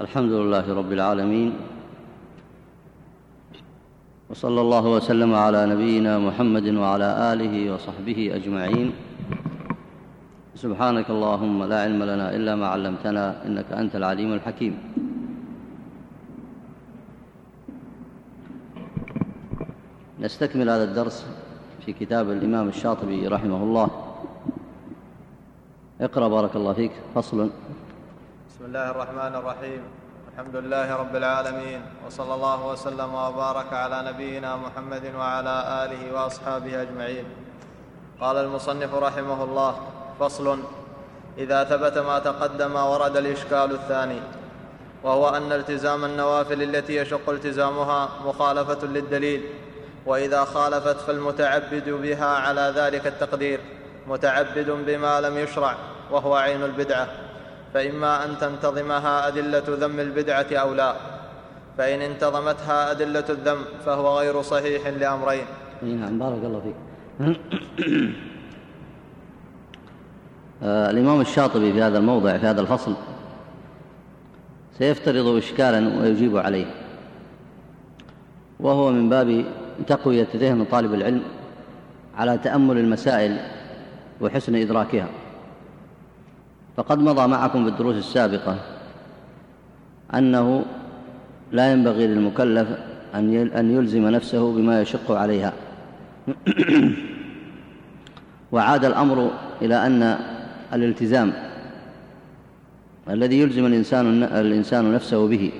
الحمد لله رب العالمين وصلى الله وسلم على نبينا محمد وعلى آله وصحبه أجمعين. سبحانك اللهم لا علم لنا إلا ما علمتنا إنك أنت العليم الحكيم. نستكمل هذا الدرس في كتاب الإمام الشاطبي رحمه الله. اقرأ بارك الله فيك فصل. بسم الله الرحمن الرحيم. الحمد لله رب العالمين. وصلى الله وسلم وبارك على نبينا محمد وعلى آله وأصحابه أجمعين. قال المصنف رحمه الله فصل إذا ثبت ما تقدم ورد الإشكال الثاني. وهو أن التزام النوافل التي يشق التزامها مخالفة للدليل. وإذا خالفت فالمتعبد بها على ذلك التقدير. متعبد بما لم يشرع وهو عين البدعة. فإما أن تنتظمها أدلة ذم البدعة أو لا. فإن انتظمتها أدلة الذم فهو غير صحيح لأمرين. نعم بارك الله فيك. آه الإمام الشاطبي في هذا الموضع في هذا الفصل سيفترض إشكالا ويجيب عليه. وهو من باب تقوية ذهن طالب العلم على تأمل المسائل وحسن إدراكها. فقد مضى معكم في الدروس السابقة أنه لا ينبغي للمكلف أن يلزم نفسه بما يشق عليها. وعاد الأمر إلى أن الالتزام الذي يلزم الإنسان, الإنسان نفسه به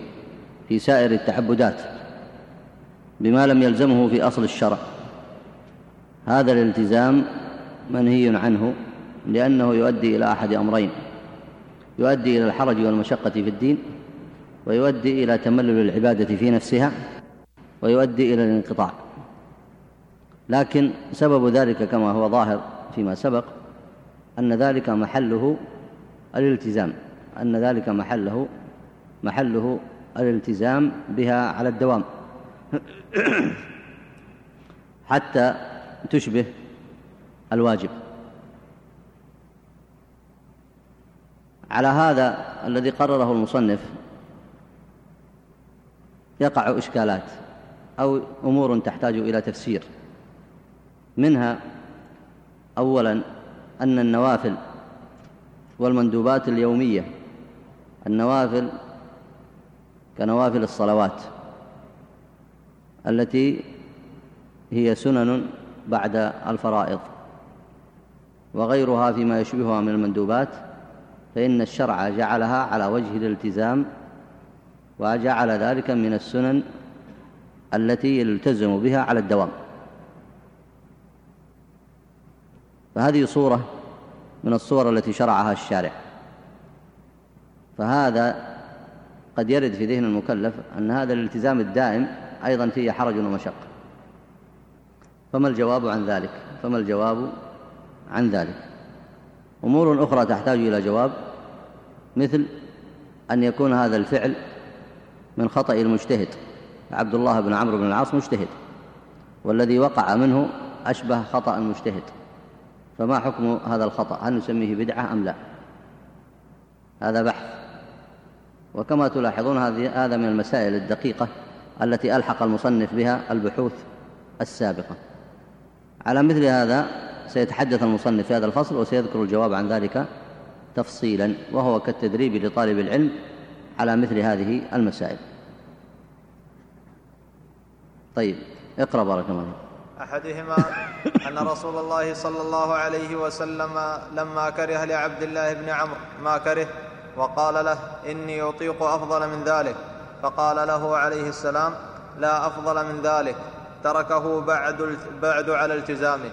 في سائر التعبدات بما لم يلزمه في أصل الشرع. هذا الالتزام منهي عنه لأنه يؤدي إلى أحد أمرين. يؤدي إلى الحرج والمشقة في الدين ويؤدي إلى تملل العبادة في نفسها ويؤدي إلى الانقطاع. لكن سبب ذلك كما هو ظاهر فيما سبق أن ذلك محله الالتزام أن ذلك محله محله الالتزام بها على الدوام. حتى تشبه الواجب. على هذا الذي قرره المصنف يقع إشكالات أو أمور تحتاج إلى تفسير. منها أولا أن النوافل والمندوبات اليومية النوافل كنوافل الصلوات التي هي سنن بعد الفرائض وغيرها فيما يشبهها من المندوبات فإن الشرع جعلها على وجه الالتزام وجعل ذلك من السنن التي يلتزم بها على الدوام. فهذه صورة من الصور التي شرعها الشارع. فهذا قد يرد في ذهن المكلف أن هذا الالتزام الدائم أيضا فيه حرج ومشقة. فما الجواب عن ذلك؟ فما الجواب عن ذلك؟ أمور أخرى تحتاج إلى جواب مثل أن يكون هذا الفعل من خطأ المجتهد عبد الله بن عمرو بن العاص مجتهد والذي وقع منه أشبه خطأ المجتهد. فما حكم هذا الخطأ؟ هل نسميه بدعة أم لا؟ هذا بحث. وكما تلاحظون هذا من المسائل الدقيقة التي ألحق المصنف بها البحوث السابقة. على مثل هذا سيتحدث المصنف في هذا الفصل وسيذكر الجواب عن ذلك تفصيلا وهو كالتدريب لطالب العلم على مثل هذه المسائل. طيب اقرأ بارك الله أحدهما أن رسول الله صلى الله عليه وسلم لما كره لعبد الله بن عمرو ما كره وقال له إني أطيق أفضل من ذلك. فقال له عليه السلام لا أفضل من ذلك. تركه بعد, بعد على التزامه.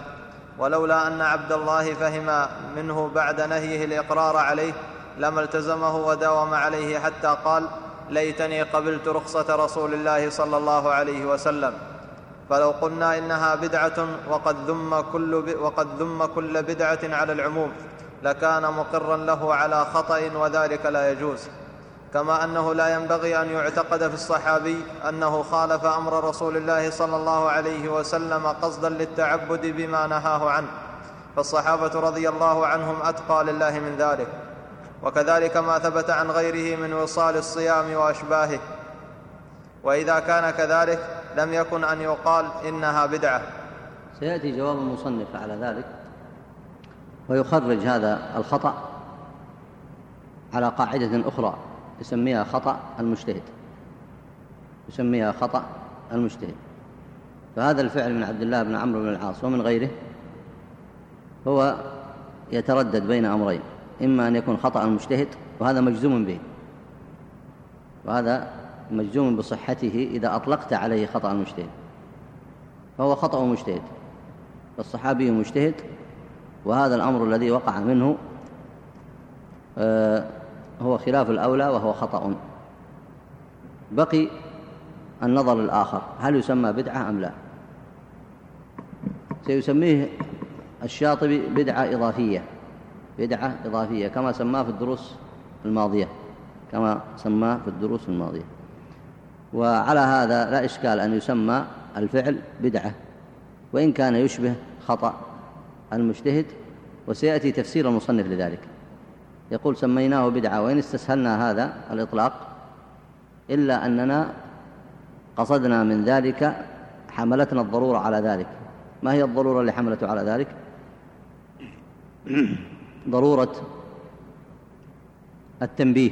ولولا أن عبد الله فهم منه بعد نهيه الإقرار عليه لما التزمه وداوم عليه حتى قال ليتني قبلت رخصة رسول الله صلى الله عليه وسلم. فلو قلنا إنها بدعة وقد ذم كل, وقد ذم كل بدعة على العموم لكان مقرا له على خطأ وذلك لا يجوز. كما أنه لا ينبغي أن يعتقد في الصحابي أنه خالف أمر رسول الله صلى الله عليه وسلم قصدا للتعبد بما نهاه عنه. فالصحابة رضي الله عنهم أتقى لله من ذلك. وكذلك ما ثبت عن غيره من وصال الصيام وأشباهه. وإذا كان كذلك لم يكن أن يقال إنها بدعة. سيأتي جواب المصنف على ذلك ويخرج هذا الخطأ على قاعدة أخرى. يسميها خطأ المجتهد. يسميها خطأ المجتهد. فهذا الفعل من عبد الله بن عمرو بن العاص ومن غيره هو يتردد بين أمرين. إما أن يكون خطأ المجتهد وهذا مجزوم به. وهذا مجزوم بصحته إذا أطلقت عليه خطأ المجتهد. فهو خطأ مجتهد. فالصحابي مجتهد وهذا الأمر الذي وقع منه آه، هو خلاف الأولى وهو خطأ. بقي النظر الآخر. هل يسمى بدعة أم لا؟ سيسميه الشاطبي بدعة إضافية. بدعة إضافية كما سماه في الدروس الماضية. كما سماه في الدروس الماضية. وعلى هذا لا إشكال أن يسمى الفعل بدعة. وإن كان يشبه خطأ المجتهد وسيأتي تفسير المصنف لذلك. يقول سميناه بدعة وإن استسهلنا هذا الإطلاق إلا أننا قصدنا من ذلك حملتنا الضرورة على ذلك. ما هي الضرورة اللي حملته على ذلك؟ ضرورة التنبيه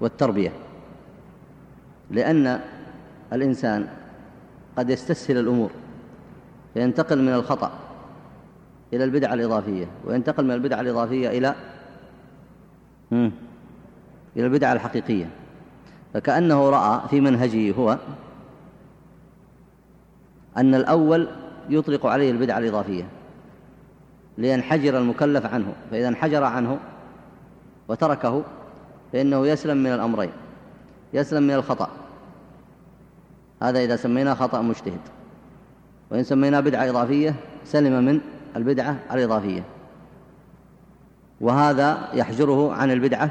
والتربية. لأن الإنسان قد يستسهل الأمور فينتقل من الخطأ إلى البدعة الإضافية وينتقل من البدعة الإضافية إلى إلى البدعة الحقيقية. فكأنه رأى في منهجه هو أن الأول يطلق عليه البدعة الإضافية لينحجر المكلف عنه فإذا انحجر عنه وتركه فإنه يسلم من الأمرين يسلم من الخطأ. هذا إذا سميناه خطأ مجتهد. وإن سميناه بدعة إضافية سلم من البدعة الإضافية. وهذا يحجره عن البدعة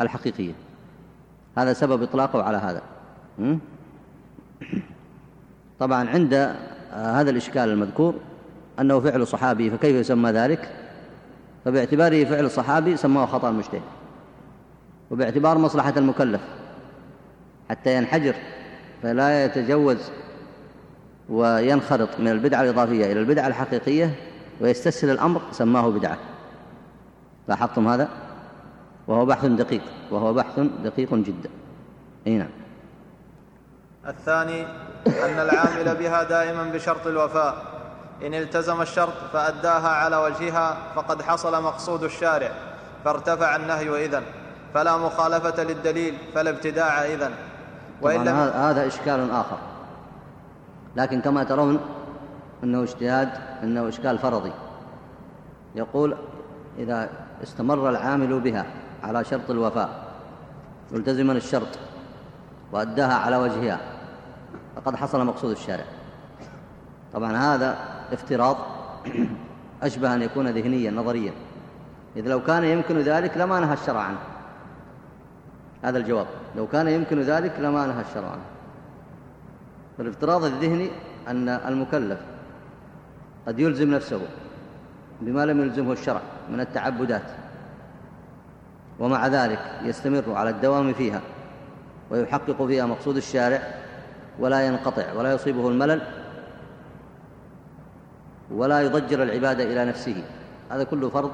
الحقيقية. هذا سبب إطلاقه على هذا. طبعا عند هذا الإشكال المذكور أنه فعل صحابي فكيف يسمى ذلك؟ فباعتباره فعل الصحابي سماه خطأ المجتهد وباعتبار مصلحة المكلف. حتى ينحجر فلا يتجوز وينخرط من البدعة الإضافية إلى البدعة الحقيقية ويستسهل الأمر سماه بدعة. لاحظتم هذا؟ وهو بحث دقيق وهو بحث دقيق جدا. أي نعم. الثاني أن العامل بها دائما بشرط الوفاء. إن التزم الشرط فأداها على وجهها فقد حصل مقصود الشارع فارتفع النهي إذن. فلا مخالفة للدليل فلا ابتداع إذن. وإن لم هذا إشكال آخر. لكن كما ترون أنه اجتهاد أنه إشكال فرضي. يقول إذا استمر العامل بها على شرط الوفاء ملتزما الشرط وأداها على وجهها فقد حصل مقصود الشارع. طبعا هذا افتراض أشبه أن يكون ذهنيا نظريا. إذ لو كان يمكن ذلك لما نهى الشرع عنه. هذا الجواب. لو كان يمكن ذلك لما نهى الشرع عنه. فالافتراض الذهني أن المكلف قد يلزم نفسه بما لم يلزمه الشرع. من التعبدات. ومع ذلك يستمر على الدوام فيها ويحقق فيها مقصود الشارع ولا ينقطع ولا يصيبه الملل ولا يضجر العبادة إلى نفسه. هذا كله فرض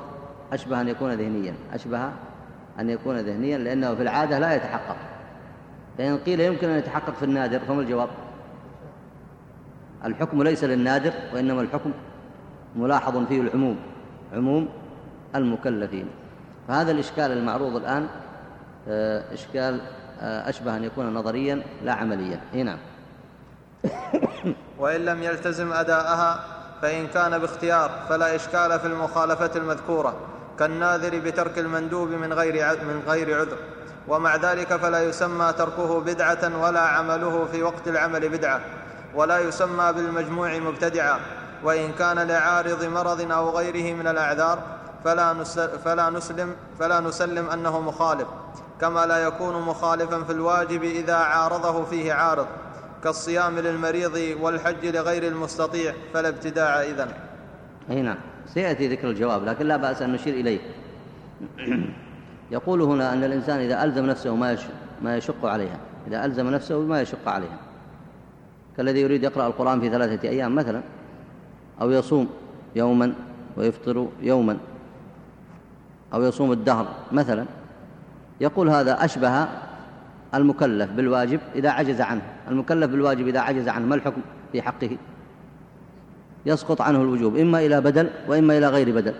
أشبه أن يكون ذهنيا أشبه أن يكون ذهنيا لأنه في العادة لا يتحقق. فإن قيل يمكن أن يتحقق في النادر فما الجواب؟ الحكم ليس للنادر وإنما الحكم ملاحظ فيه العموم. عموم المكلفين. فهذا الإشكال المعروض الآن آه، إشكال آه، أشبه أن يكون نظريا لا عمليا. هنا نعم. وإن لم يلتزم أداءها فإن كان باختيار فلا إشكال في المخالفة المذكورة كالناذر بترك المندوب من غير من غير عذر. ومع ذلك فلا يسمى تركه بدعة ولا عمله في وقت العمل بدعة ولا يسمى بالمجموع مبتدعا. وإن كان لعارض مرض أو غيره من الأعذار فلا, فلا, نسلم فلا نسلم أنه مخالف كما لا يكون مخالفا في الواجب إذا عارضه فيه عارض كالصيام للمريض والحج لغير المستطيع فلا ابتداع إذن. أي نعم. سيأتي ذكر الجواب لكن لا بأس أن نشير إليه. يقول هنا أن الإنسان إذا ألزم نفسه ما ما يشق عليها إذا ألزم نفسه ما يشق عليها. كالذي يريد يقرأ القرآن في ثلاثة أيام مثلا أو يصوم يوما ويفطر يوما. أو يصوم الدهر مثلا يقول هذا أشبه المكلف بالواجب إذا عجز عنه. المكلف بالواجب إذا عجز عنه ما الحكم في حقه؟ يسقط عنه الوجوب إما إلى بدل وإما إلى غير بدل.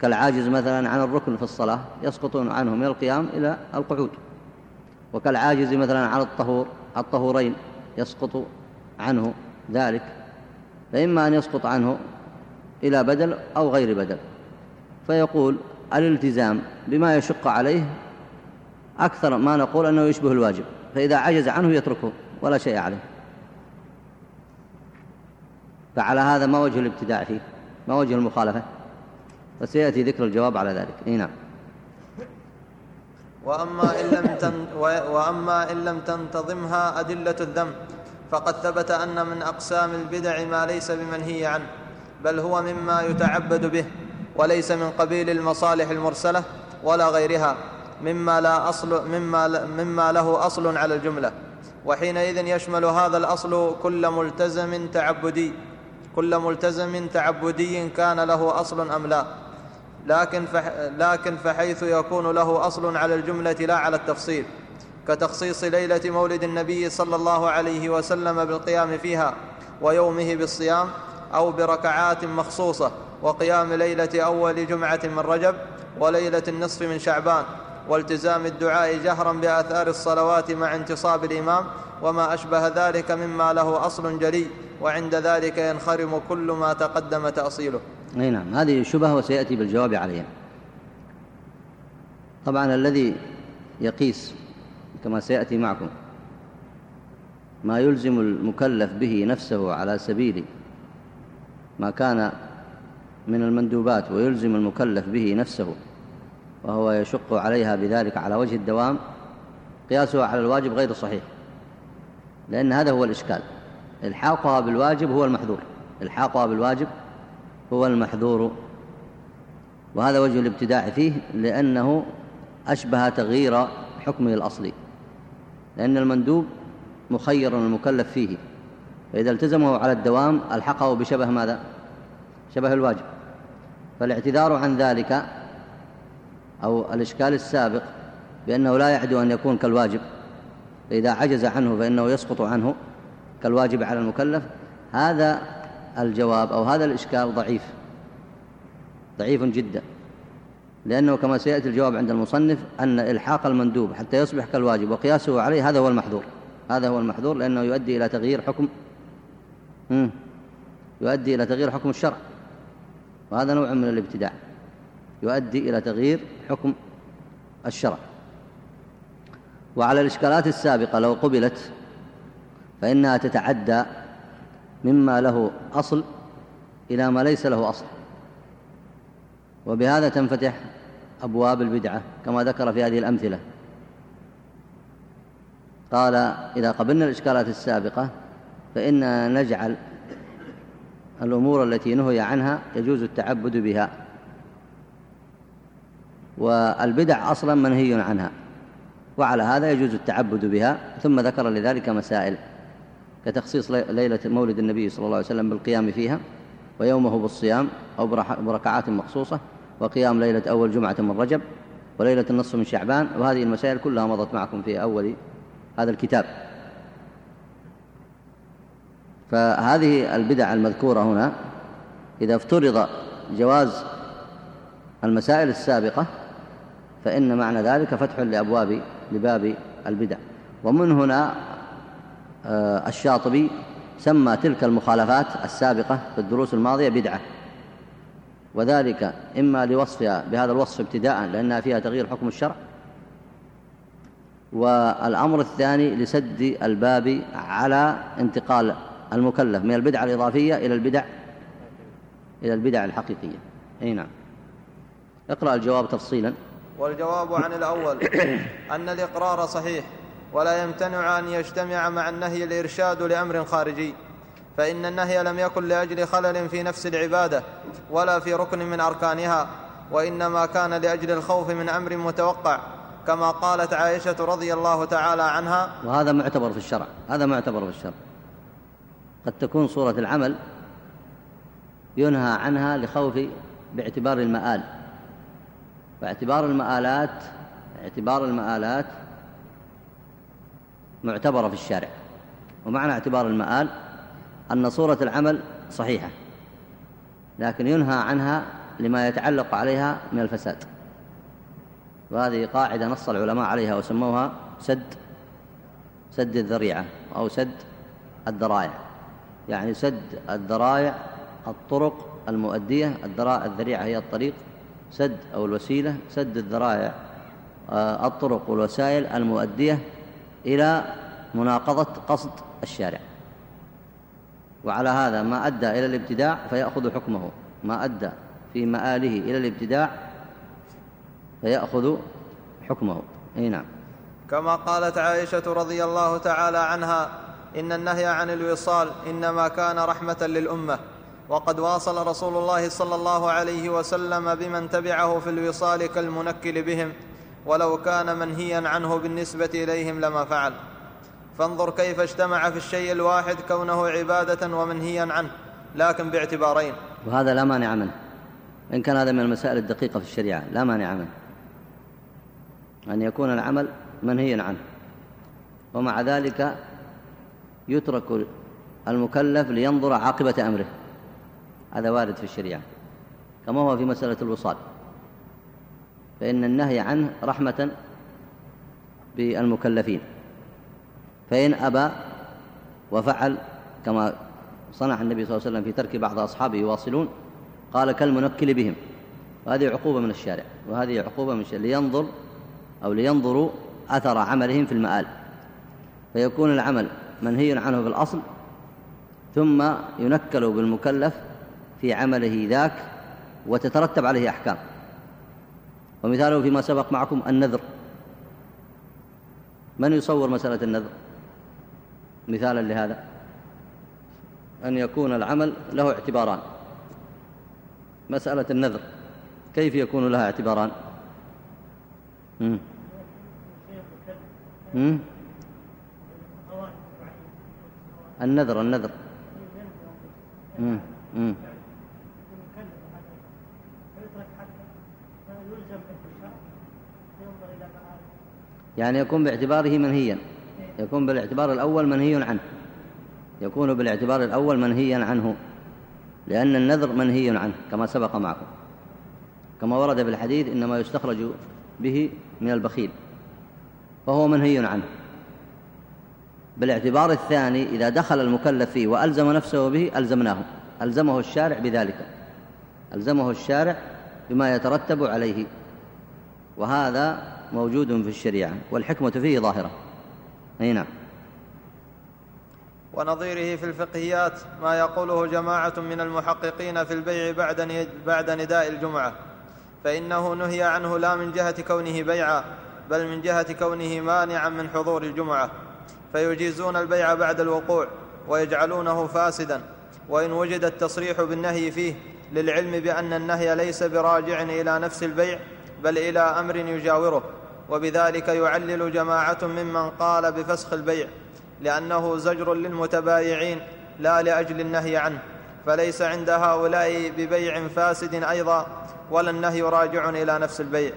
كالعاجز مثلا عن الركن في الصلاة يسقطون عنه من القيام إلى القعود. وكالعاجز مثلا عن الطهور الطهورين يسقط عنه ذلك. فإما أن يسقط عنه إلى بدل أو غير بدل. فيقول الالتزام بما يشق عليه أكثر ما نقول أنه يشبه الواجب فإذا عجز عنه يتركه ولا شيء عليه. فعلى هذا ما وجه الابتداع فيه ما وجه المخالفة؟ وسيأتي ذكر الجواب على ذلك. إي نعم. وأما إن لم, تن وأما إن لم تنتظمها أدلة الذم فقد ثبت أن من أقسام البدع ما ليس بمنهي عنه بل هو مما يتعبد به. وليس من قبيل المصالح المرسلة ولا غيرها مما, لا أصل مما, مما له أصل على الجملة. وحينئذ يشمل هذا الأصل كل ملتزم تعبدي كل ملتزم تعبدي كان له أصل أم لا. لكن, فح لكن فحيث يكون له أصل على الجملة لا على التفصيل. كتخصيص ليلة مولد النبي صلى الله عليه وسلم بالقيام فيها ويومه بالصيام أو بركعات مخصوصة. وقيام ليلة أول جمعة من رجب وليلة النصف من شعبان والتزام الدعاء جهرا بآثار الصلوات مع انتصاب الإمام وما أشبه ذلك مما له أصل جلي وعند ذلك ينخرم كل ما تقدم تأصيله. أي نعم هذه شبهة وسيأتي بالجواب عليها. طبعا الذي يقيس كما سيأتي معكم ما يلزم المكلف به نفسه على سبيل ما كان من المندوبات ويلزم المكلف به نفسه وهو يشق عليها بذلك على وجه الدوام قياسه على الواجب غير صحيح لأن هذا هو الإشكال. إلحاقها بالواجب هو المحذور. إلحاقها بالواجب هو المحذور. وهذا وجه الابتداع فيه لأنه أشبه تغيير حكمه الأصلي لأن المندوب مخير المكلف فيه. فإذا التزمه على الدوام ألحقه بشبه ماذا؟ شبه الواجب. فالاعتذار عن ذلك أو الإشكال السابق بأنه لا يعد أن يكون كالواجب فإذا عجز عنه فإنه يسقط عنه كالواجب على المكلف. هذا الجواب أو هذا الإشكال ضعيف ضعيف جدا لأنه كما سيأتي الجواب عند المصنف أن إلحاق المندوب حتى يصبح كالواجب وقياسه عليه هذا هو المحذور هذا هو المحذور لأنه يؤدي إلى تغيير حكم يؤدي إلى تغيير حكم الشرع. وهذا نوع من الابتداع يؤدي إلى تغيير حكم الشرع. وعلى الإشكالات السابقة لو قبلت فإنها تتعدى مما له أصل إلى ما ليس له أصل. وبهذا تنفتح أبواب البدعة كما ذكر في هذه الأمثلة. قال إذا قبلنا الإشكالات السابقة فإننا نجعل الأمور التي نهي عنها يجوز التعبد بها. والبدع أصلا منهي عنها. وعلى هذا يجوز التعبد بها. ثم ذكر لذلك مسائل كتخصيص ليلة مولد النبي صلى الله عليه وسلم بالقيام فيها ويومه بالصيام أو بركعات مخصوصة وقيام ليلة أول جمعة من رجب وليلة النصف من شعبان. وهذه المسائل كلها مضت معكم في أول هذا الكتاب. فهذه البدع المذكورة هنا إذا افترض جواز المسائل السابقة فإن معنى ذلك فتح لأبواب لباب البدع. ومن هنا آه، الشاطبي سمى تلك المخالفات السابقة في الدروس الماضية بدعة. وذلك إما لوصفها بهذا الوصف ابتداء لأنها فيها تغيير حكم الشرع. والأمر الثاني لسد الباب على انتقال المكلف من البدع الإضافية إلى البدع إلى البدع الحقيقية. أي نعم. اقرأ الجواب تفصيلا. والجواب عن الأول أن الإقرار صحيح ولا يمتنع أن يجتمع مع النهي الإرشاد لأمر خارجي. فإن النهي لم يكن لأجل خلل في نفس العبادة ولا في ركن من أركانها وإنما كان لأجل الخوف من أمر متوقع كما قالت عائشة رضي الله تعالى عنها. وهذا معتبر في الشرع هذا معتبر في الشرع. قد تكون صورة العمل ينهى عنها لخوف باعتبار المآل. واعتبار المآلات اعتبار المآلات معتبرة في الشارع. ومعنى اعتبار المآل أن صورة العمل صحيحة لكن ينهى عنها لما يتعلق عليها من الفساد. وهذه قاعدة نص العلماء عليها وسموها سد سد الذريعة أو سد الذرائع. يعني سد الذرائع الطرق المؤدية الذريعة هي الطريق سد أو الوسيلة سد الذرائع آه، الطرق والوسائل المؤدية إلى مناقضة قصد الشارع. وعلى هذا ما أدى إلى الابتداع فيأخذ حكمه. ما أدى في مآله إلى الابتداع فيأخذ حكمه. أي نعم. كما قالت عائشة رضي الله تعالى عنها إن النهي عن الوصال إنما كان رحمة للأمة. وقد واصل رسول الله صلى الله عليه وسلم بمن تبعه في الوصال كالمنكل بهم ولو كان منهيا عنه بالنسبة إليهم لما فعل. فانظر كيف اجتمع في الشيء الواحد كونه عبادة ومنهيا عنه لكن باعتبارين. وهذا لا مانع منه. إن كان هذا من المسائل الدقيقة في الشريعة لا مانع منه. أن يكون العمل منهيا عنه. ومع ذلك يترك المكلف لينظر عاقبة أمره. هذا وارد في الشريعة كما هو في مسألة الوصال. فإن النهي عنه رحمة بالمكلفين. فإن أبى وفعل كما صنع النبي صلى الله عليه وسلم في ترك بعض أصحابه يواصلون قال كالمنكل بهم. وهذه عقوبة من الشارع وهذه عقوبة من الشارع. لينظر أو لينظروا أثر عملهم في المآل. فيكون العمل منهي عنه في الأصل ثم ينكل بالمكلف في عمله ذاك وتترتب عليه أحكام. ومثاله فيما سبق معكم النذر. من يصور مسألة النذر؟ مثالا لهذا. أن يكون العمل له اعتباران. مسألة النذر كيف يكون لها اعتباران؟ مم. مم. النذر النذر. يعني يكون باعتباره منهيا. يكون بالاعتبار الأول منهي عنه. يكون بالاعتبار الأول منهيا عنه. لأن النذر منهي عنه كما سبق معكم. كما ورد في الحديث إنما يستخرج به من البخيل فهو منهي عنه. بالاعتبار الثاني إذا دخل المكلف فيه وألزم نفسه به ألزمناه. ألزمه الشارع بذلك. ألزمه الشارع بما يترتب عليه. وهذا موجود في الشريعة والحكمة فيه ظاهرة. أي نعم. ونظيره في الفقهيات ما يقوله جماعة من المحققين في البيع بعد بعد نداء الجمعة. فإنه نهي عنه لا من جهة كونه بيعا بل من جهة كونه مانعا من حضور الجمعة. فيجيزون البيع بعد الوقوع ويجعلونه فاسدا وإن وجد التصريح بالنهي فيه للعلم بأن النهي ليس براجع إلى نفس البيع بل إلى أمر يجاوره وبذلك يعلل جماعة ممن قال بفسخ البيع لأنه زجر للمتبايعين لا لأجل النهي عنه فليس عند هؤلاء ببيع فاسد أيضا ولا النهي راجع إلى نفس البيع.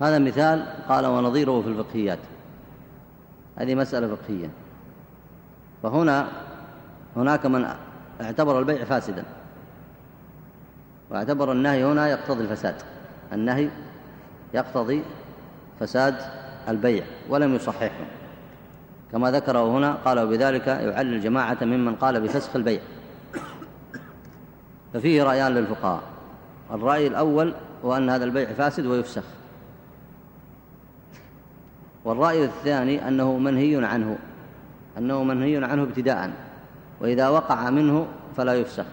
هذا مثال قال ونظيره في الفقهيات. هذه مسألة فقهية. فهنا هناك من اعتبر البيع فاسدا. واعتبر النهي هنا يقتضي الفساد. النهي يقتضي فساد البيع ولم يصححه. كما ذكره هنا قال وبذلك يعلل جماعة ممن قال بفسخ البيع. ففيه رأيان للفقهاء. الرأي الأول هو أن هذا البيع فاسد ويفسخ. والرأي الثاني أنه منهي عنه أنه منهي عنه ابتداء وإذا وقع منه فلا يفسخ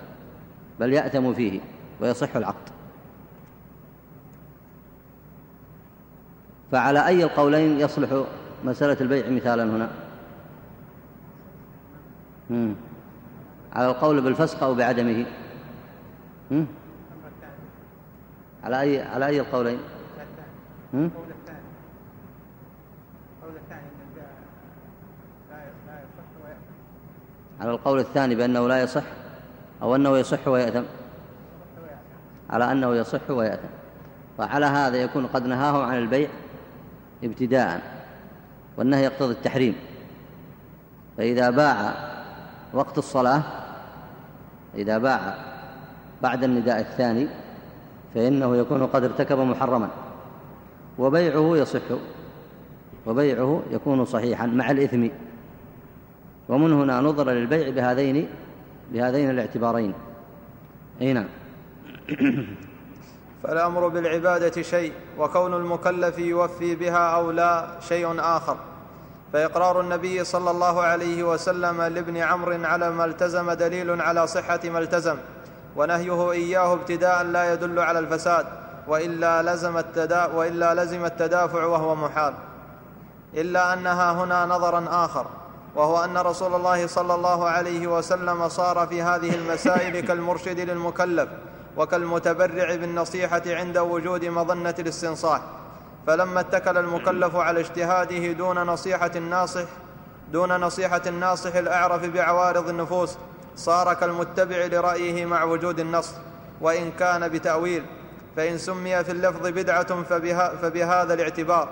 بل يأتم فيه ويصح العقد فعلى أي القولين يصلح مسألة البيع مثالا هنا مم. على القول بالفسق أو بعدمه مم. على أي على أي القولين؟ القول الثاني القول الثاني لا يصح ويأثم على القول الثاني بأنه لا يصح أو أنه يصح ويأثم. على أنه يصح ويأثم. وعلى هذا يكون قد نهاه عن البيع ابتداء والنهي يقتضي التحريم. فإذا باع وقت الصلاة إذا باع بعد النداء الثاني فإنه يكون قد ارتكب محرما. وبيعه يصح وبيعه يكون صحيحا مع الإثم. ومن هنا نظر للبيع بهذين بهذين الاعتبارين. أي نعم. فالأمر بالعبادة شيء وكون المكلف يوفي بها أو لا شيء آخر. فإقرار النبي صلى الله عليه وسلم لابن عمرو على ما التزم دليل على صحة ما التزم ونهيه إياه ابتداء لا يدل على الفساد وإلا لزم, التدا وإلا لزم التدافع وهو محال. إلا أنها هنا نظرا آخر. وهو أن رسول الله صلى الله عليه وسلم صار في هذه المسائل كالمرشد للمكلف وكالمتبرع بالنصيحة عند وجود مظنة الاستنصاح. فلما اتكل المكلف على اجتهاده دون نصيحة الناصح دون نصيحة الناصح الأعرف بعوارض النفوس صار كالمتبع لرأيه مع وجود النص وإن كان بتأويل فإن سمي في اللفظ بدعة فبها فبهذا الاعتبار.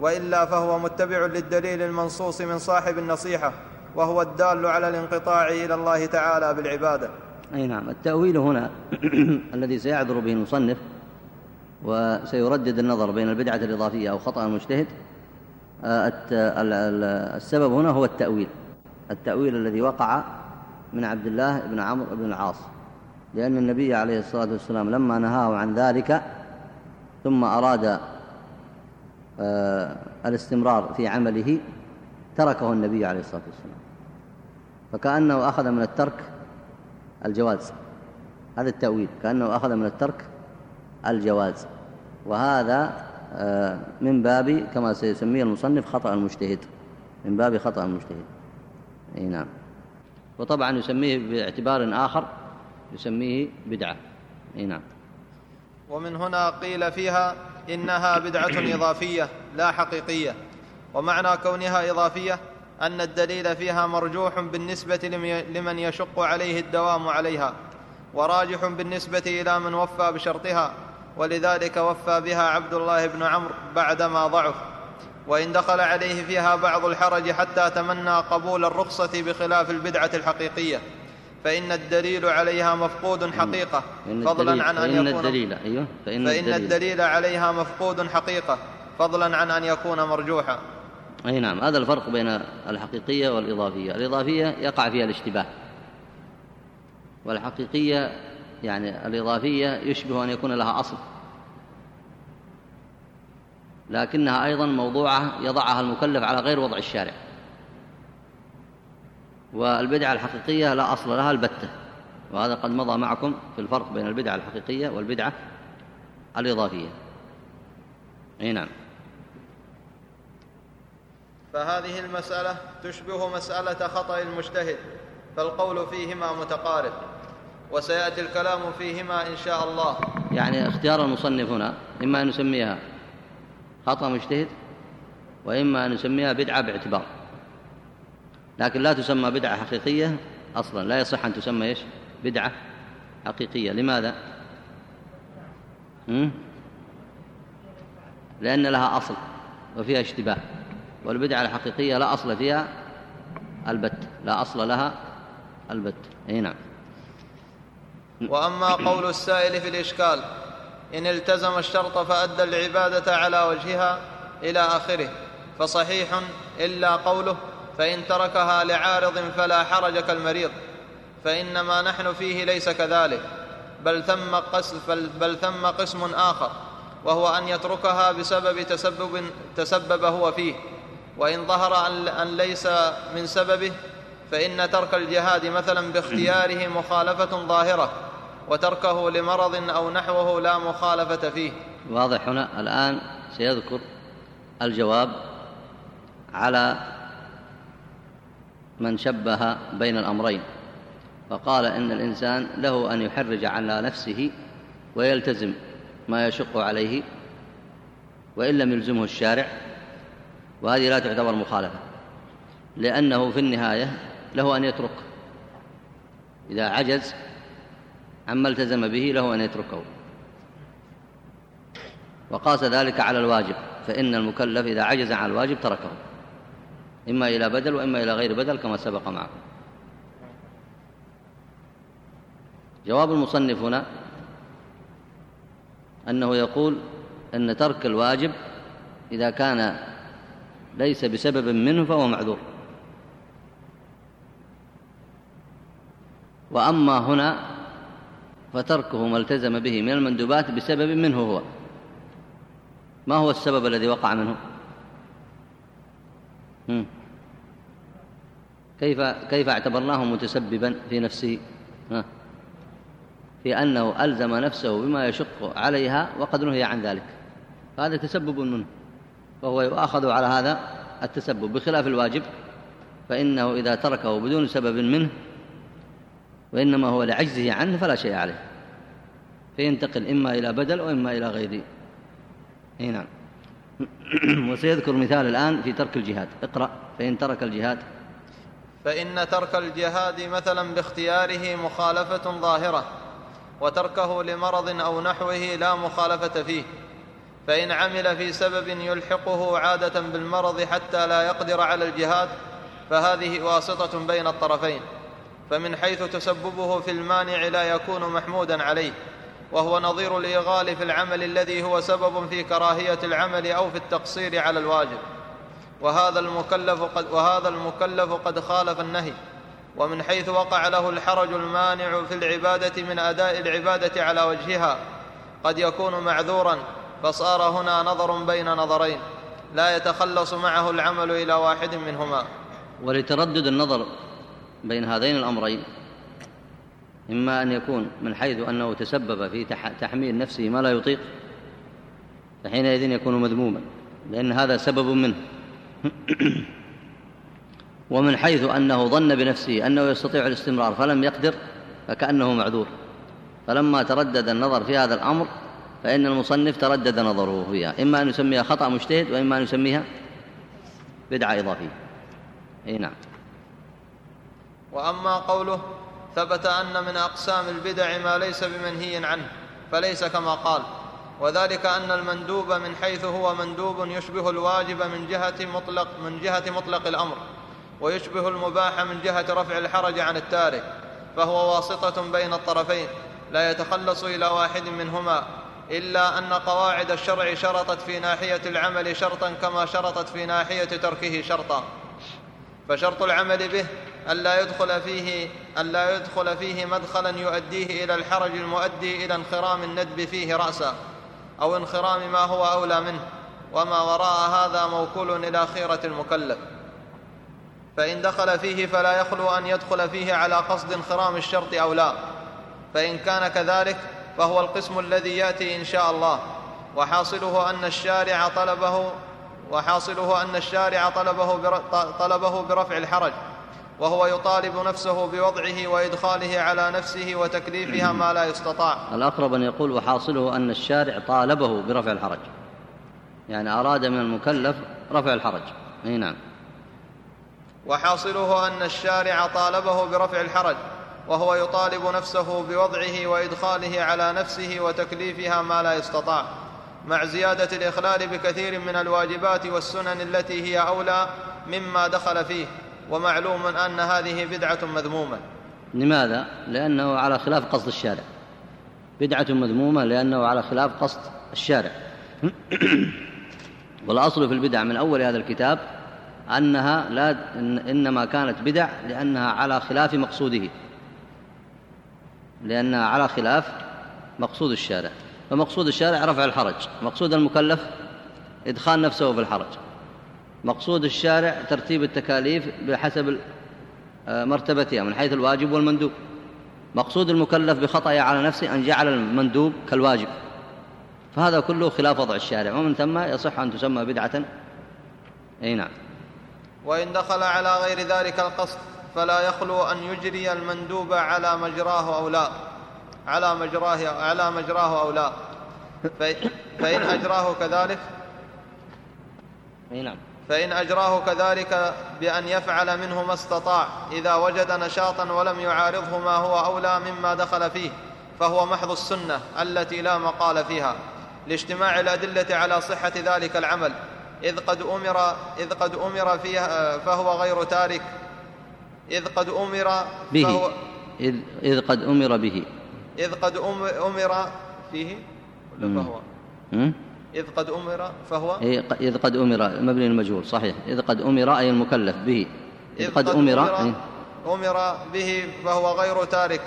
وإلا فهو متبع للدليل المنصوص من صاحب النصيحة وهو الدال على الانقطاع إلى الله تعالى بالعبادة. أي نعم التأويل هنا الذي سيعذر به المصنف وسيردد النظر بين البدعة الإضافية أو خطأ المجتهد آه، السبب هنا هو التأويل. التأويل الذي وقع من عبد الله بن عمرو بن العاص لأن النبي عليه الصلاة والسلام لما نهاه عن ذلك ثم أراد الاستمرار في عمله تركه النبي عليه الصلاة والسلام. فكأنه أخذ من الترك الجواز. هذا التأويل كأنه أخذ من الترك الجواز. وهذا آه، من باب كما سيسميه المصنف خطأ المجتهد. من باب خطأ المجتهد. أي نعم. وطبعا يسميه باعتبار آخر يسميه بدعة. أي نعم. ومن هنا قيل فيها إنها بدعة إضافية لا حقيقية. ومعنى كونها إضافية أن الدليل فيها مرجوح بالنسبة لمن يشق عليه الدوام عليها وراجح بالنسبة إلى من وفى بشرطها ولذلك وفى بها عبد الله بن عمرو بعدما ضعف. وإن دخل عليه فيها بعض الحرج حتى تمنى قبول الرخصة بخلاف البدعة الحقيقية. فإن الدليل عليها مفقود حقيقة. فضلا عن أن يكون الدليل أيوه فإن, فإن الدليل, الدليل عليها مفقود حقيقة. فضلا عن أن يكون مرجوحا. أي نعم هذا الفرق بين الحقيقية والإضافية. الإضافية يقع فيها الاشتباه. والحقيقية يعني الإضافية يشبه أن يكون لها أصل. لكنها أيضا موضوعة يضعها المكلف على غير وضع الشارع. والبدعة الحقيقية لا أصل لها البتة. وهذا قد مضى معكم في الفرق بين البدعة الحقيقية والبدعة الإضافية. أي نعم. فهذه المسألة تشبه مسألة خطأ المجتهد فالقول فيهما متقارب وسيأتي الكلام فيهما إن شاء الله. يعني اختيار المصنف هنا إما أن نسميها خطأ مجتهد وإما أن نسميها بدعة باعتبار. لكن لا تسمى بدعة حقيقية أصلا. لا يصح أن تسمى إيش؟ بدعة حقيقية. لماذا؟ م? لأن لها أصل وفيها اشتباه. والبدعة الحقيقية لا أصل فيها البت. لا أصل لها البت. أي نعم. وأما قول السائل في الإشكال إن التزم الشرط فأدى العبادة على وجهها إلى آخره فصحيح إلا قوله فإن تركها لعارض فلا حرج كالمريض فإنما نحن فيه ليس كذلك بل ثم قسم, بل ثم قسم آخر وهو أن يتركها بسبب تسبب تسبب هو فيه وإن ظهر أن ليس من سببه فإن ترك الجهاد مثلا باختياره مخالفة ظاهرة وتركه لمرض أو نحوه لا مخالفة فيه. واضح هنا؟ الآن سيذكر الجواب على من شبه بين الأمرين فقال إن الإنسان له أن يحرج على نفسه ويلتزم ما يشق عليه وإن لم يلزمه الشارع وهذه لا تعتبر مخالفة لأنه في النهاية له أن يترك إذا عجز عما التزم به له أن يتركه. وقاس ذلك على الواجب فإن المكلف إذا عجز عن الواجب تركه. إما إلى بدل وإما إلى غير بدل كما سبق معكم. جواب المصنف هنا أنه يقول أن ترك الواجب إذا كان ليس بسبب منه فهو معذور. وأما هنا فتركه ما التزم به من المندوبات بسبب منه هو. ما هو السبب الذي وقع منه؟ كيف كيف اعتبرناه متسببا في نفسه؟ ها؟ في أنه ألزم نفسه بما يشق عليها وقد نهي عن ذلك. فهذا تسبب منه. فهو يؤاخذ على هذا التسبب بخلاف الواجب. فإنه إذا تركه بدون سبب منه وإنما هو لعجزه عنه فلا شيء عليه. فينتقل إما إلى بدل وإما إلى غيره نعم وسيذكر مثال الآن في ترك الجهاد. اقرأ. فإن ترك الجهاد فإن ترك الجهاد مثلا باختياره مخالفة ظاهرة وتركه لمرض أو نحوه لا مخالفة فيه فإن عمل في سبب يلحقه عادة بالمرض حتى لا يقدر على الجهاد فهذه واسطة بين الطرفين فمن حيث تسببه في المانع لا يكون محمودا عليه وهو نظير الإيغال في العمل الذي هو سبب في كراهية العمل أو في التقصير على الواجب. وهذا المكلف قد, وهذا المكلف قد خالف النهي. ومن حيث وقع له الحرج المانع في العبادة من أداء العبادة على وجهها قد يكون معذورا فصار هنا نظر بين نظرين لا يتخلص معه العمل إلى واحد منهما. ولتردد النظر بين هذين الأمرين إما أن يكون من حيث أنه تسبب في تحميل نفسه ما لا يطيق فحينئذ يكون مذموما لأن هذا سبب منه. ومن حيث أنه ظن بنفسه أنه يستطيع الاستمرار فلم يقدر فكأنه معذور. فلما تردد النظر في هذا الأمر فإن المصنف تردد نظره فيها إما أن يسميها خطأ مجتهد وإما أن يسميها بدعة إضافية. أي نعم. وأما قوله ثبت أن من أقسام البدع ما ليس بمنهي عنه فليس كما قال. وذلك أن المندوب من حيث هو مندوب يشبه الواجب من جهة مطلق من جهة مطلق الأمر ويشبه المباح من جهة رفع الحرج عن التارك فهو واسطة بين الطرفين لا يتخلص إلى واحد منهما إلا أن قواعد الشرع شرطت في ناحية العمل شرطا كما شرطت في ناحية تركه شرطا. فشرط العمل به ألا يدخل فيه ألا يدخل فيه مدخلا يؤديه إلى الحرج المؤدي إلى انخرام الندب فيه رأسا. أو انخرام ما هو أولى منه وما وراء هذا موكول إلى خيرة المكلف. فإن دخل فيه فلا يخلو أن يدخل فيه على قصد انخرام الشرط أو لا. فإن كان كذلك فهو القسم الذي يأتي إن شاء الله. وحاصله أن الشارع طلبه وحاصله أن الشارع طلبه طلبه برفع الحرج. وهو يطالب نفسه بوضعه وإدخاله على نفسه وتكليفها ما لا يستطاع. الأقرب أن يقول وحاصله أن الشارع طالبه برفع الحرج. يعني أراد من المكلف رفع الحرج. أي نعم. وحاصله أن الشارع طالبه برفع الحرج. وهو يطالب نفسه بوضعه وإدخاله على نفسه وتكليفها ما لا يستطاع. مع زيادة الإخلال بكثير من الواجبات والسنن التي هي أولى مما دخل فيه. ومعلوم أن هذه بدعة مذمومة. لماذا؟ لأنه على خلاف قصد الشارع. بدعة مذمومة لأنه على خلاف قصد الشارع. والأصل في البدع من أول هذا الكتاب أنها لا إنما كانت بدع لأنها على خلاف مقصوده. لانها على خلاف مقصود الشارع. فمقصود الشارع رفع الحرج. مقصود المكلف إدخال نفسه في الحرج. مقصود الشارع ترتيب التكاليف بحسب آه، مرتبتها من حيث الواجب والمندوب. مقصود المكلف بخطأ على نفسه أن جعل المندوب كالواجب. فهذا كله خلاف وضع الشارع. ومن ثم يصح أن تسمى بدعة. أي نعم. وإن دخل على غير ذلك القصد فلا يخلو أن يجري المندوب على مجراه أو لا. على مجراه على مجراه أو لا. فإ- فإن أجراه كذلك. أي نعم. فإن أجراه كذلك بأن يفعل منه ما استطاع إذا وجد نشاطا ولم يعارضه ما هو أولى مما دخل فيه فهو محض السنة التي لا مقال فيها. لاجتماع الأدلة على صحة ذلك العمل إذ قد أمر إذ قد أمر فيها فهو غير تارك. إذ قد أمر به. فهو إذ, إذ قد أمر به. إذ قد أم- أمر فيه. ولا. فهو? إذ قد أمر فهو؟ إذ قد أمر مبني المجهول صحيح. إذ قد أمر أي المكلف به. إذ قد أمر إيه. أمر به فهو غير تارك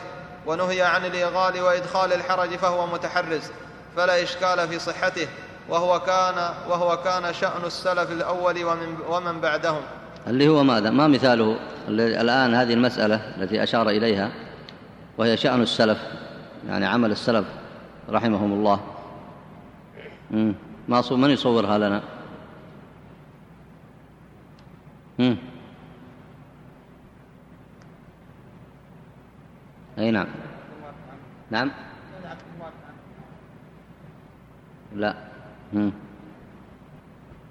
ونهي عن الإغال وإدخال الحرج فهو متحرز فلا إشكال في صحته وهو كان وهو كان شأن السلف الأول ومن, ومن بعدهم. اللي هو ماذا؟ ما مثاله الآن هذه المسألة التي أشار إليها وهي شأن السلف يعني عمل السلف رحمهم الله. مم. ما صو من يصورها لنا. أي نعم نعم لا.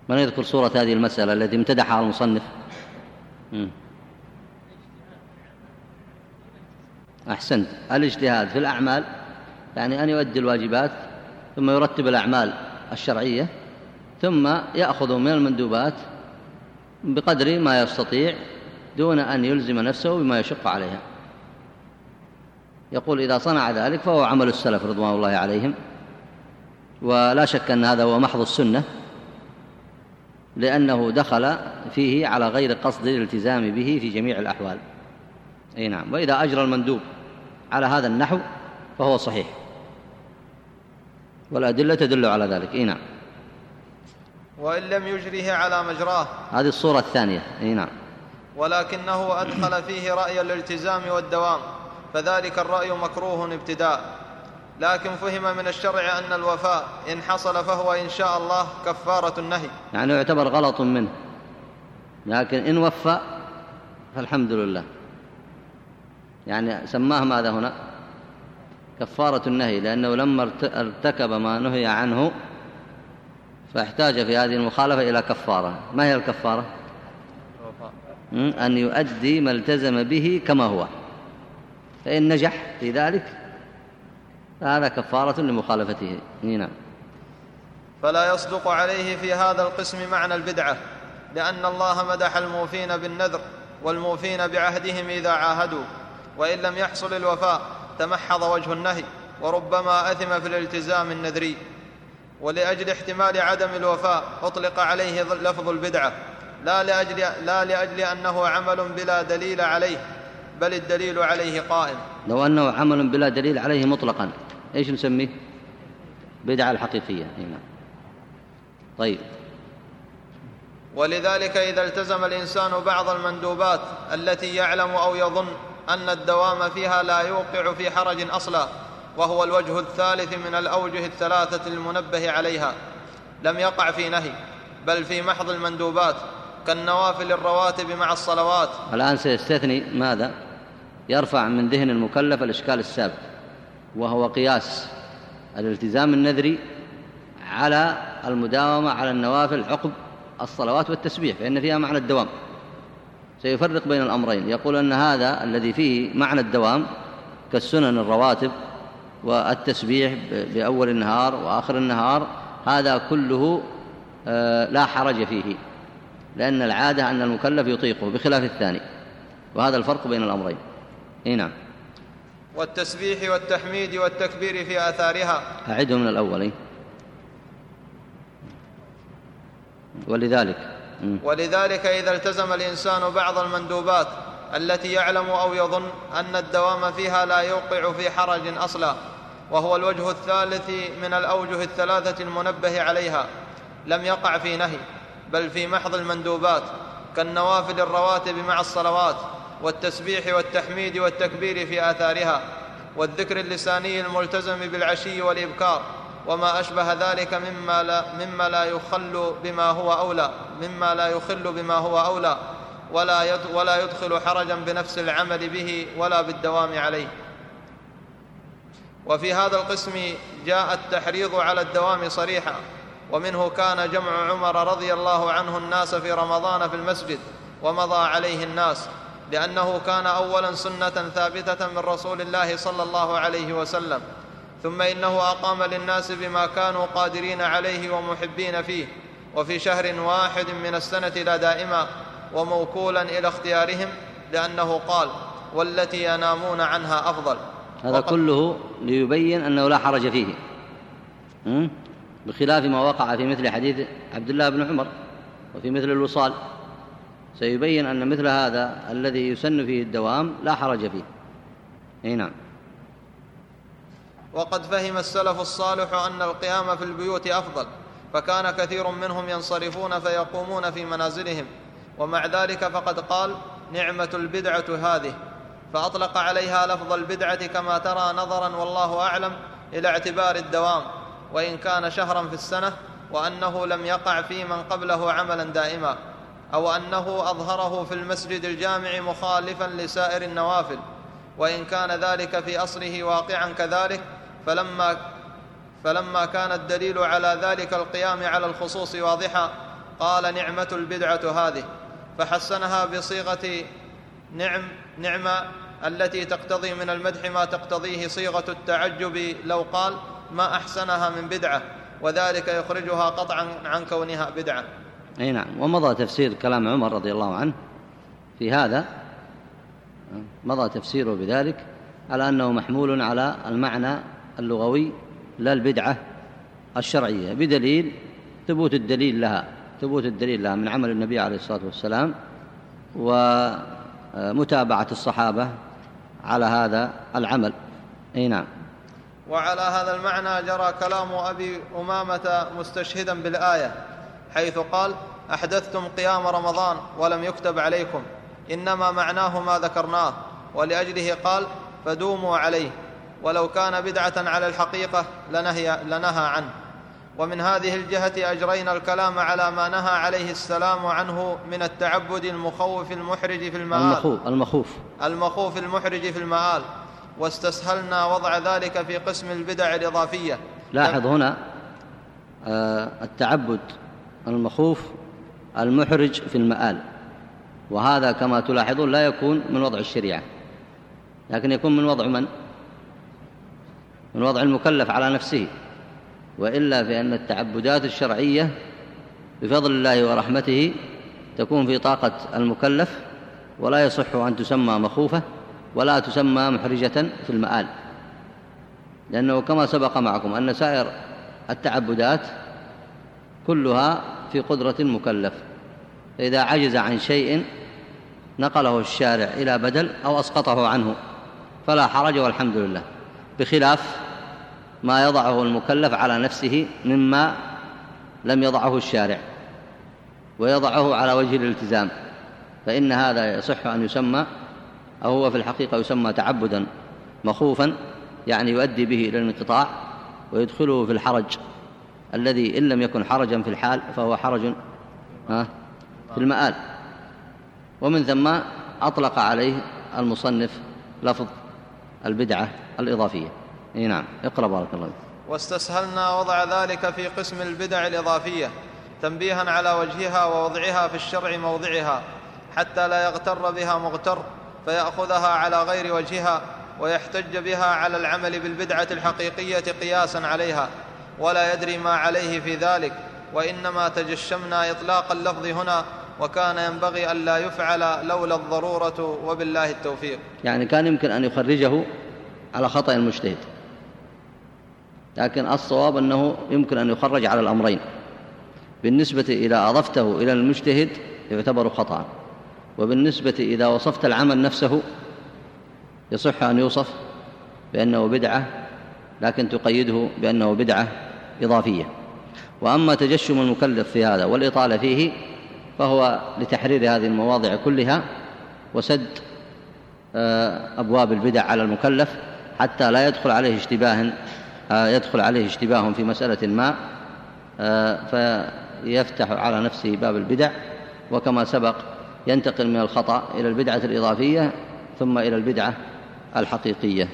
من يذكر صورة هذه المسألة التي امتدحها المصنف. أحسنت الاجتهاد في الأعمال يعني أن يؤدي الواجبات ثم يرتب الأعمال الشرعية ثم يأخذ من المندوبات بقدر ما يستطيع دون أن يلزم نفسه بما يشق عليها. يقول إذا صنع ذلك فهو عمل السلف رضوان الله عليهم ولا شك أن هذا هو محض السنة لأنه دخل فيه على غير قصد الالتزام به في جميع الأحوال. أي نعم. وإذا أجرى المندوب على هذا النحو فهو صحيح. والأدلة تدل على ذلك. أي نعم. وإن لم يجره على مجراه. هذه الصورة الثانية. أي نعم. ولكنه أدخل فيه رأي الالتزام والدوام فذلك الرأي مكروه ابتداء. لكن فهم من الشرع أن الوفاء إن حصل فهو إن شاء الله كفارة النهي. يعني يعتبر غلط منه. لكن إن وفى فالحمد لله. يعني سماه ماذا هنا. كفارة النهي لأنه لما ارت- ارتكب ما نهي عنه فاحتاج في هذه المخالفة إلى كفارة. ما هي الكفارة؟ أن يؤدي ما التزم به كما هو. فإن نجح في ذلك فهذا كفارة لمخالفته. نعم. فلا يصدق عليه في هذا القسم معنى البدعة لأن الله مدح الموفين بالنذر والموفين بعهدهم إذا عاهدوا وإن لم يحصل الوفاء تمحض وجه النهي وربما أثم في الالتزام النذري. ولأجل احتمال عدم الوفاء أطلق عليه لفظ البدعة. لا لأجل, لا لأجل أنه عمل بلا دليل عليه بل الدليل عليه قائم. لو أنه عمل بلا دليل عليه مطلقا إيش نسميه؟ بدعة الحقيقية إي نعم. طيب. ولذلك إذا التزم الإنسان بعض المندوبات التي يعلم أو يظن أن الدوام فيها لا يوقع في حرج أصلا وهو الوجه الثالث من الأوجه الثلاثة المنبه عليها. لم يقع في نهي بل في محض المندوبات كالنوافل الرواتب مع الصلوات. الآن سيستثني ماذا؟ يرفع من ذهن المكلف الإشكال السابق وهو قياس الالتزام النذري على المداومة على النوافل عقب الصلوات والتسبيح فإن فيها معنى الدوام. سيفرق بين الأمرين يقول أن هذا الذي فيه معنى الدوام كالسنن الرواتب والتسبيح بأول النهار وآخر النهار هذا كله آه، لا حرج فيه لأن العادة أن المكلف يطيقه بخلاف الثاني وهذا الفرق بين الأمرين إيه نعم والتسبيح والتحميد والتكبير في آثارها أعده من الأول إيه؟ ولذلك. ولذلك إذا التزم الإنسان بعض المندوبات التي يعلم أو يظن أن الدوام فيها لا يوقع في حرج أصلا وهو الوجه الثالث من الأوجه الثلاثة المنبه عليها لم يقع في نهي بل في محض المندوبات كالنوافل الرواتب مع الصلوات والتسبيح والتحميد والتكبير في آثارها والذكر اللساني الملتزم بالعشي والإبكار. وما أشبه ذلك مما لا, مما لا يخل بما هو أولى مما لا يخل بما هو أولى ولا ولا يدخل حرجا بنفس العمل به ولا بالدوام عليه. وفي هذا القسم جاء التحريض على الدوام صريحا ومنه كان جمع عمر رضي الله عنه الناس في رمضان في المسجد ومضى عليه الناس لأنه كان اولا سنة ثابتة من رسول الله صلى الله عليه وسلم. ثم إنه أقام للناس بما كانوا قادرين عليه ومحبين فيه وفي شهر واحد من السنة لا دائما وموكولا إلى اختيارهم لأنه قال والتي ينامون عنها أفضل. هذا كله ليبين أنه لا حرج فيه? بخلاف ما وقع في مثل حديث عبد الله بن عمر وفي مثل الوصال سيبين أن مثل هذا الذي يسن فيه الدوام لا حرج فيه. أي نعم. وقد فهم السلف الصالح أن القيام في البيوت أفضل فكان كثير منهم ينصرفون فيقومون في منازلهم. ومع ذلك فقد قال نعمة البدعة هذه. فأطلق عليها لفظ البدعة كما ترى نظرا والله أعلم إلى اعتبار الدوام وإن كان شهرا في السنة وأنه لم يقع في من قبله عملا دائما أو أنه أظهره في المسجد الجامع مخالفا لسائر النوافل. وإن كان ذلك في أصله واقعا كذلك فلما فلما كان الدليل على ذلك القيام على الخصوص واضحا قال نعمة البدعة هذه. فحسنها بصيغة نعم نعمة التي تقتضي من المدح ما تقتضيه صيغة التعجب لو قال ما أحسنها من بدعة وذلك يخرجها قطعا عن كونها بدعة. أي نعم. ومضى تفسير كلام عمر رضي الله عنه في هذا. مضى تفسيره بذلك على أنه محمول على المعنى اللغوي لا البدعة الشرعية بدليل ثبوت الدليل لها ثبوت الدليل لها من عمل النبي عليه الصلاة والسلام ومتابعة الصحابة على هذا العمل. أي نعم. وعلى هذا المعنى جرى كلام أبي أمامة مستشهدا بالآية حيث قال أحدثتم قيام رمضان ولم يكتب عليكم إنما معناه ما ذكرناه ولأجله قال فدوموا عليه. ولو كان بدعة على الحقيقة لنهي, لنهى عنه. ومن هذه الجهة أجرينا الكلام على ما نهى عليه السلام عنه من التعبد المخوف المحرج في المآل. المخوف المخوف. المخوف المحرج في المآل. واستسهلنا وضع ذلك في قسم البدع الإضافية. لاحظ هنا آه، التعبد المخوف المحرج في المآل. وهذا كما تلاحظون لا يكون من وضع الشريعة. لكن يكون من وضع من؟ من وضع المكلف على نفسه وإلا فإن التعبدات الشرعية بفضل الله ورحمته تكون في طاقة المكلف ولا يصح أن تسمى مخوفة ولا تسمى محرجة في المآل. لأنه كما سبق معكم أن سائر التعبدات كلها في قدرة المكلف. فإذا عجز عن شيء نقله الشارع إلى بدل أو أسقطه عنه فلا حرج والحمد لله. بخلاف ما يضعه المكلف على نفسه مما لم يضعه الشارع ويضعه على وجه الالتزام فإن هذا يصح أن يسمى أو هو في الحقيقة يسمى تعبدا مخوفا يعني يؤدي به إلى الانقطاع ويدخله في الحرج الذي إن لم يكن حرجا في الحال فهو حرج في المآل. ومن ثم أطلق عليه المصنف لفظ البدعة الإضافية. إي نعم. اقرأ بارك الله فيك. واستسهلنا وضع ذلك في قسم البدع الإضافية تنبيها على وجهها ووضعها في الشرع موضعها حتى لا يغتر بها مغتر فيأخذها على غير وجهها ويحتج بها على العمل بالبدعة الحقيقية قياسا عليها ولا يدري ما عليه في ذلك وإنما تجشمنا إطلاق اللفظ هنا وكان ينبغي ألا يفعل لولا الضرورة وبالله التوفيق. يعني كان يمكن أن يخرجه على خطأ المجتهد. لكن الصواب أنه يمكن أن يخرج على الأمرين. بالنسبة إذا أضفته إلى المجتهد يعتبر خطأ. وبالنسبة إذا وصفت العمل نفسه يصح أن يوصف بأنه بدعة لكن تقيده بأنه بدعة إضافية. وأما تجشم المكلف في هذا والإطالة فيه فهو لتحرير هذه المواضع كلها وسد أبواب البدع على المكلف حتى لا يدخل عليه اشتباه يدخل عليه اشتباه في مسألة ما فيفتح على نفسه باب البدع وكما سبق ينتقل من الخطأ إلى البدعة الإضافية ثم إلى البدعة الحقيقية.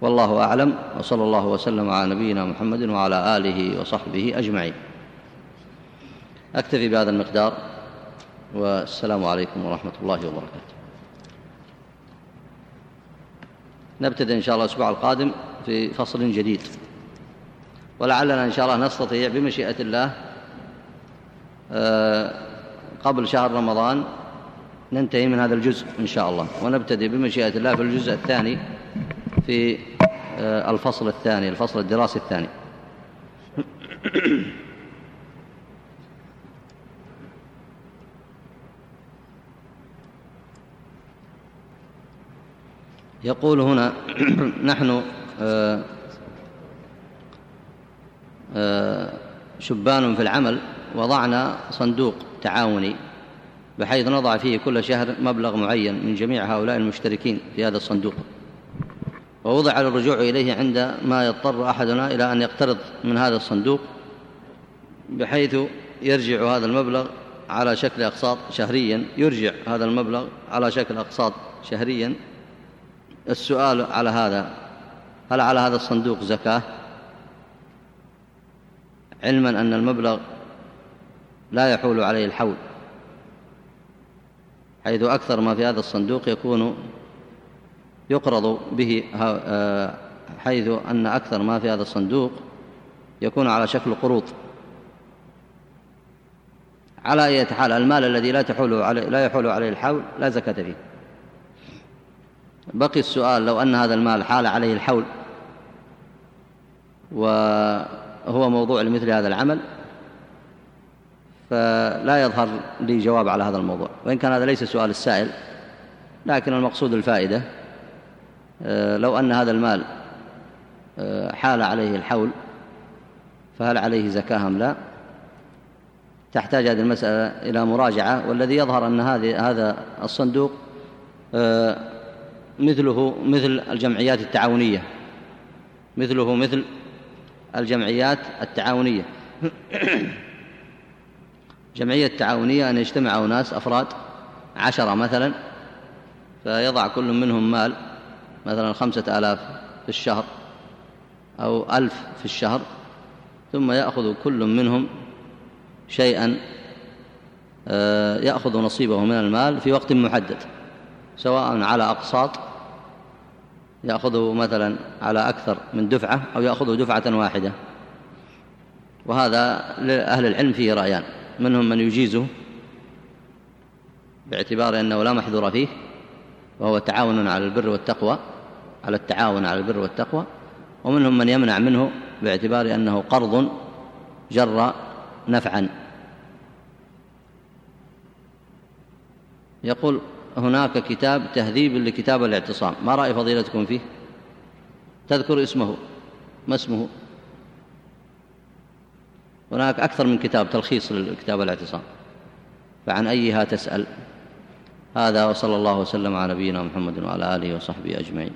والله أعلم وصلى الله وسلم على نبينا محمد وعلى آله وصحبه أجمعين. أكتفي بهذا المقدار والسلام عليكم ورحمة الله وبركاته. نبتدئ إن شاء الله الأسبوع القادم في فصل جديد. ولعلنا إن شاء الله نستطيع بمشيئة الله آه، قبل شهر رمضان ننتهي من هذا الجزء إن شاء الله. ونبتدئ بمشيئة الله في الجزء الثاني في آه، الفصل الثاني الفصل الدراسي الثاني. يقول هنا نحن آه، آه، شبان في العمل وضعنا صندوق تعاوني بحيث نضع فيه كل شهر مبلغ معين من جميع هؤلاء المشتركين في هذا الصندوق. ووضع للرجوع إليه عند ما يضطر أحدنا إلى أن يقترض من هذا الصندوق بحيث يرجع هذا المبلغ على شكل أقساط شهريا يرجع هذا المبلغ على شكل أقساط شهريا السؤال على هذا. هل على هذا الصندوق زكاة؟ علما أن المبلغ لا يحول عليه الحول حيث أكثر ما في هذا الصندوق يكون يقرض به آه، حيث أن أكثر ما في هذا الصندوق يكون على شكل قروض. على أي حال المال الذي لا تحول عليه لا يحول عليه الحول لا زكاة فيه. بقي السؤال لو أن هذا المال حال عليه الحول وهو موضوع لمثل هذا العمل فلا يظهر لي جواب على هذا الموضوع. وإن كان هذا ليس سؤال السائل لكن المقصود الفائدة لو أن هذا المال حال عليه الحول فهل عليه زكاة أم لا؟ تحتاج هذه المسألة إلى مراجعة والذي يظهر أن هذا الصندوق مثله مثل الجمعيات التعاونية. مثله مثل الجمعيات التعاونية. جمعية تعاونية أن يجتمع أناس أفراد عشرة مثلا فيضع كل منهم مال مثلا خمسة آلاف في الشهر أو ألف في الشهر ثم يأخذ كل منهم شيئا آه، يأخذ نصيبه من المال في وقت محدد. سواء على أقساط يأخذه مثلا على أكثر من دفعة أو يأخذه دفعة واحدة. وهذا لأهل العلم فيه رأيان. منهم من يجيزه باعتبار أنه لا محذور فيه وهو تعاون على البر والتقوى على التعاون على البر والتقوى. ومنهم من يمنع منه باعتبار أنه قرض جر نفعا. يقول هناك كتاب تهذيب لكتاب الاعتصام. ما رأي فضيلتكم فيه؟ تذكر اسمه. ما اسمه؟ هناك أكثر من كتاب تلخيص لكتاب الاعتصام. فعن أيها تسأل. هذا وصلى الله وسلم على نبينا محمد وعلى آله وصحبه أجمعين.